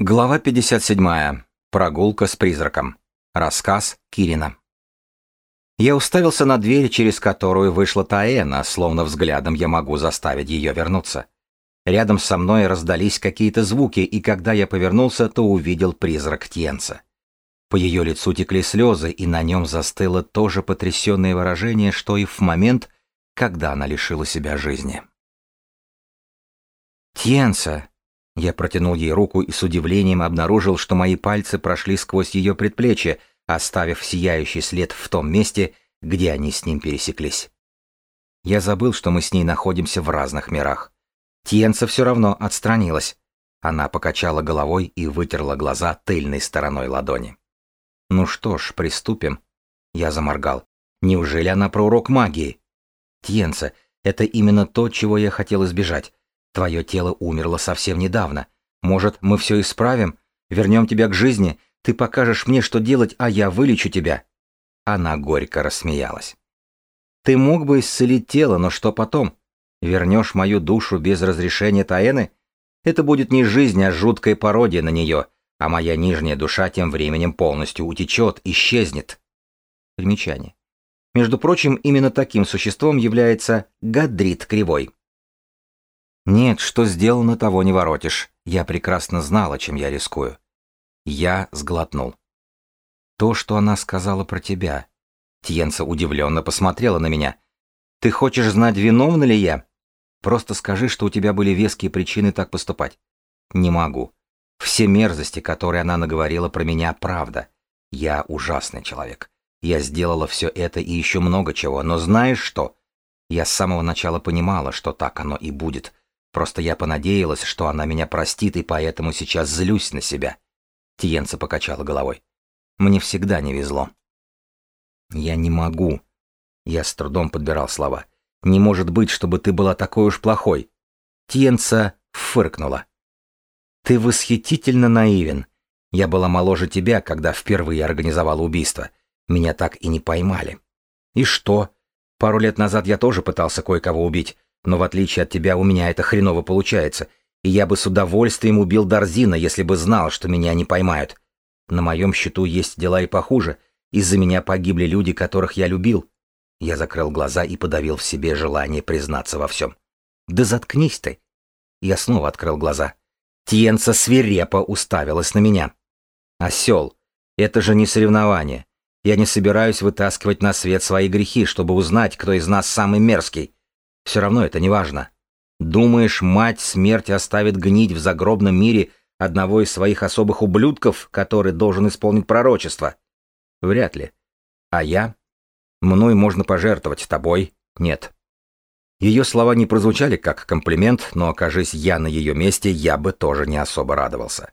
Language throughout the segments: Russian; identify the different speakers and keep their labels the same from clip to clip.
Speaker 1: Глава 57. Прогулка с призраком. Рассказ Кирина. Я уставился на дверь, через которую вышла Таэна, словно взглядом я могу заставить ее вернуться. Рядом со мной раздались какие-то звуки, и когда я повернулся, то увидел призрак Тьенца. По ее лицу текли слезы, и на нем застыло то же потрясенное выражение, что и в момент, когда она лишила себя жизни. «Тьенца!» Я протянул ей руку и с удивлением обнаружил, что мои пальцы прошли сквозь ее предплечье, оставив сияющий след в том месте, где они с ним пересеклись. Я забыл, что мы с ней находимся в разных мирах. Тьенца все равно отстранилась. Она покачала головой и вытерла глаза тыльной стороной ладони. «Ну что ж, приступим». Я заморгал. «Неужели она про урок магии?» «Тьенца, это именно то, чего я хотел избежать. Твое тело умерло совсем недавно. Может, мы все исправим? Вернем тебя к жизни? Ты покажешь мне, что делать, а я вылечу тебя?» Она горько рассмеялась. «Ты мог бы исцелить тело, но что потом? Вернешь мою душу без разрешения Таэны? Это будет не жизнь, а жуткая пародия на нее, а моя нижняя душа тем временем полностью утечет, исчезнет». Примечание. Между прочим, именно таким существом является Гадрит Кривой. Нет, что сделано, того не воротишь. Я прекрасно знала, чем я рискую. Я сглотнул. То, что она сказала про тебя. Тьенца удивленно посмотрела на меня. Ты хочешь знать, виновна ли я? Просто скажи, что у тебя были веские причины так поступать. Не могу. Все мерзости, которые она наговорила про меня, правда. Я ужасный человек. Я сделала все это и еще много чего, но знаешь что? Я с самого начала понимала, что так оно и будет. Просто я понадеялась, что она меня простит, и поэтому сейчас злюсь на себя. Тиенца покачала головой. Мне всегда не везло. Я не могу. Я с трудом подбирал слова. Не может быть, чтобы ты была такой уж плохой. Тиенца фыркнула. Ты восхитительно наивен. Я была моложе тебя, когда впервые организовала убийство. Меня так и не поймали. И что? Пару лет назад я тоже пытался кое-кого убить, но в отличие от тебя у меня это хреново получается, и я бы с удовольствием убил Дарзина, если бы знал, что меня не поймают. На моем счету есть дела и похуже. Из-за меня погибли люди, которых я любил. Я закрыл глаза и подавил в себе желание признаться во всем. Да заткнись ты. Я снова открыл глаза. Тьенца свирепо уставилась на меня. Осел, это же не соревнование. Я не собираюсь вытаскивать на свет свои грехи, чтобы узнать, кто из нас самый мерзкий. Все равно это не важно. Думаешь, мать смерть оставит гнить в загробном мире одного из своих особых ублюдков, который должен исполнить пророчество? Вряд ли. А я? Мной можно пожертвовать, тобой нет. Ее слова не прозвучали как комплимент, но, окажись я на ее месте, я бы тоже не особо радовался.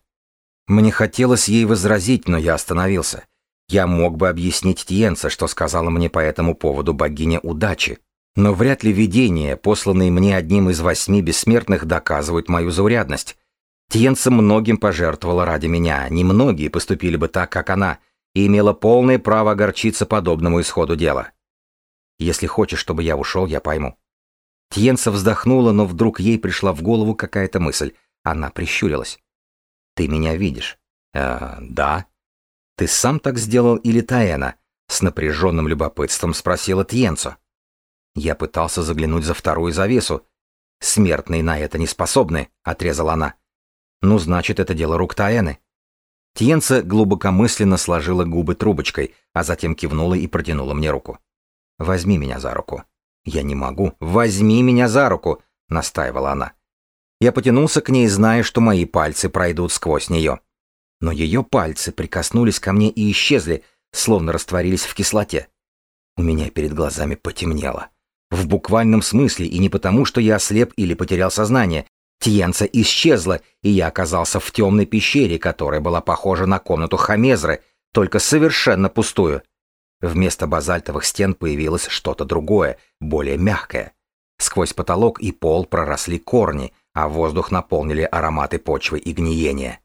Speaker 1: Мне хотелось ей возразить, но я остановился. Я мог бы объяснить Тиенца, что сказала мне по этому поводу богиня удачи, но вряд ли видения, посланные мне одним из восьми бессмертных, доказывают мою заурядность. Тьенца многим пожертвовала ради меня, немногие поступили бы так, как она, и имела полное право огорчиться подобному исходу дела. Если хочешь, чтобы я ушел, я пойму. Тьенца вздохнула, но вдруг ей пришла в голову какая-то мысль. Она прищурилась. «Ты меня видишь?» «Э, да». «Ты сам так сделал или Таэна?» С напряженным любопытством спросила Тьенцо. Я пытался заглянуть за вторую завесу. «Смертные на это не способны», — отрезала она. «Ну, значит, это дело рук Таэны». Тьенца глубокомысленно сложила губы трубочкой, а затем кивнула и протянула мне руку. «Возьми меня за руку». «Я не могу». «Возьми меня за руку», — настаивала она. Я потянулся к ней, зная, что мои пальцы пройдут сквозь нее. Но ее пальцы прикоснулись ко мне и исчезли, словно растворились в кислоте. У меня перед глазами потемнело. В буквальном смысле, и не потому, что я ослеп или потерял сознание. Тиенца исчезла, и я оказался в темной пещере, которая была похожа на комнату Хамезры, только совершенно пустую. Вместо базальтовых стен появилось что-то другое, более мягкое. Сквозь потолок и пол проросли корни, а воздух наполнили ароматы почвы и гниения.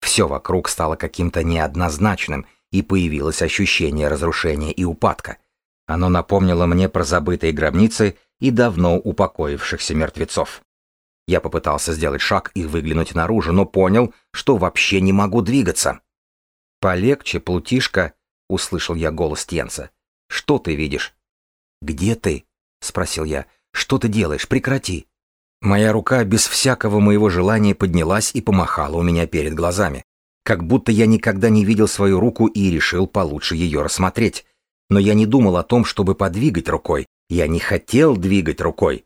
Speaker 1: Все вокруг стало каким-то неоднозначным, и появилось ощущение разрушения и упадка — оно напомнило мне про забытые гробницы и давно упокоившихся мертвецов. Я попытался сделать шаг и выглянуть наружу, но понял, что вообще не могу двигаться. «Полегче, плутишка», — услышал я голос Тенца. «Что ты видишь?» «Где ты?» — спросил я. «Что ты делаешь? Прекрати!» Моя рука без всякого моего желания поднялась и помахала у меня перед глазами. Как будто я никогда не видел свою руку и решил получше ее рассмотреть. Но я не думал о том, чтобы подвигать рукой. Я не хотел двигать рукой.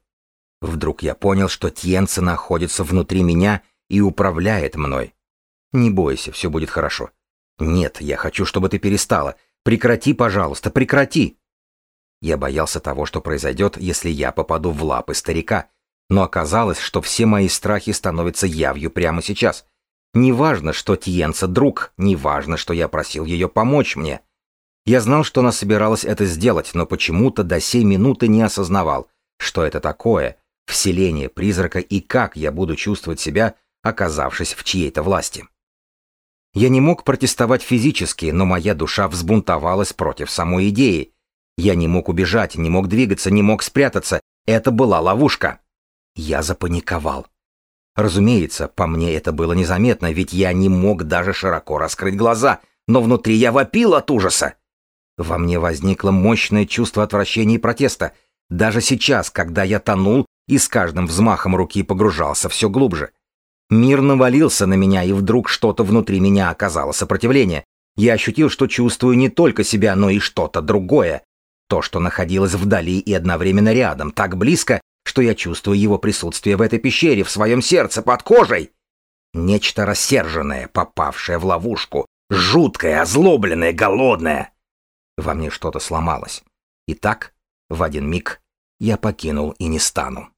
Speaker 1: Вдруг я понял, что Тьенца находится внутри меня и управляет мной. Не бойся, все будет хорошо. Нет, я хочу, чтобы ты перестала. Прекрати, пожалуйста, прекрати. Я боялся того, что произойдет, если я попаду в лапы старика, но оказалось, что все мои страхи становятся явью прямо сейчас. Неважно, что Тиенца друг, неважно, что я просил ее помочь мне. Я знал, что она собиралась это сделать, но почему-то до сей минуты не осознавал, что это такое, вселение призрака и как я буду чувствовать себя, оказавшись в чьей-то власти. Я не мог протестовать физически, но моя душа взбунтовалась против самой идеи, я не мог убежать, не мог двигаться, не мог спрятаться. Это была ловушка. Я запаниковал. Разумеется, по мне это было незаметно, ведь я не мог даже широко раскрыть глаза, но внутри я вопил от ужаса. Во мне возникло мощное чувство отвращения и протеста, даже сейчас, когда я тонул и с каждым взмахом руки погружался все глубже. Мир навалился на меня, и вдруг что-то внутри меня оказало сопротивление. Я ощутил, что чувствую не только себя, но и что-то другое, то, что находилось вдали и одновременно рядом, так близко, что я чувствую его присутствие в этой пещере, в своем сердце, под кожей. Нечто рассерженное, попавшее в ловушку, жуткое, озлобленное, голодное. Во мне что-то сломалось. И так, в один миг, я покинул и не стану.